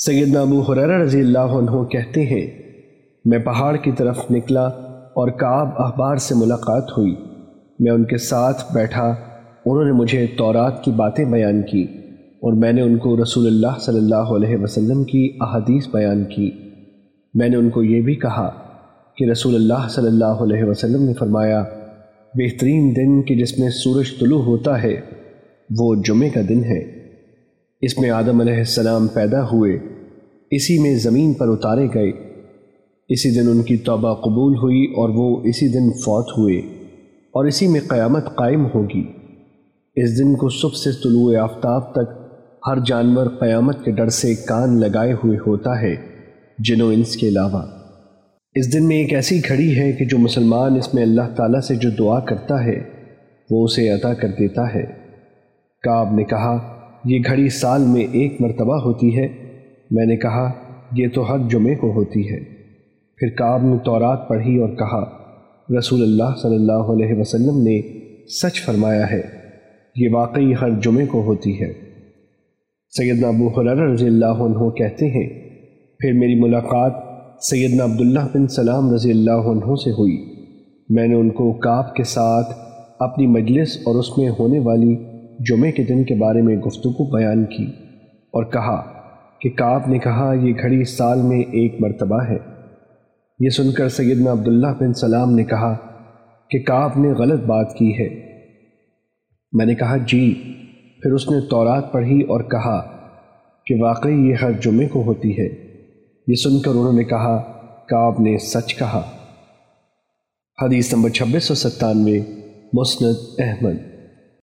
سیدنا ابو حریرہ رضی اللہ عنہ کہتے ہیں، میں پہاڑ کی طرف نکلا اور کعب احبار سے ملاقات ہوئی۔ میں ان کے ساتھ بیٹھا، انہوں نے مجھے تورات کی باتیں بیان کی اور میں نے ان کو رسول اللہ صلی اللہ علیہ وسلم کی احادیث بیان کی۔ میں نے ان کو یہ بھی کہا کہ رسول اللہ صلی اللہ علیہ وسلم نے فرمایا، بہترین دن کہ جس میں سورج طلوع ہوتا ہے، وہ جمعہ کا دن ہے۔ اس میں آدم علیہ السلام پیدا ہوئے، اسی میں زمین پر اتارے گئے۔ اسی دن ان کی توبہ قبول ہوئی اور وہ اسی دن فوت ہوئے، اور اسی میں قیامت قائم ہوگی۔ اس دن کو صبح سے طلوع آفتاب تک ہر جانور قیامت کے ڈر سے کان لگائے ہوئے ہوتا ہے جنوں انس کے علاوہ۔ اس دن میں ایک ایسی گھڑی ہے کہ جو مسلمان اس میں اللہ تعالیٰ سے جو دعا کرتا ہے، وہ اسے عطا کر دیتا ہے۔ کعب نے کہا یہ گھڑی سال میں ایک مرتبہ ہوتی ہے۔ میں نے کہا، یہ تو حق جمعے کو ہوتی ہے۔ پھر کعب نے تورات پڑھی اور کہا، رسول اللہ صلی اللہ علیہ وسلم نے سچ فرمایا ہے، یہ واقعی ہر جمعے کو ہوتی ہے۔ سیدنا ابو حرر رضی اللہ عنہ کہتے ہیں، پھر میری ملاقات سیدنا عبداللہ بن سلام رضی اللہ عنہ سے ہوئی۔ میں نے ان کو کعب کے ساتھ اپنی مجلس اور اس میں ہونے والی جمعے کے دن کے بارے میں گفتگو بیان کی اور کہا کہ کعب نے کہا یہ گھڑی سال میں ایک مرتبہ ہے۔ یہ سن کر سیدنا عبداللہ بن سلام نے کہا کہ کعب نے غلط بات کی ہے۔ میں نے کہا جی پھر اس نے تورات پڑھی اور کہا کہ واقعی یہ ہر جمعے کو ہوتی ہے۔ یہ سن کر انہوں نے کہا، کعب نے سچ کہا۔ حدیث نمبر چھبیس سو ستانوے، مسند احمد۔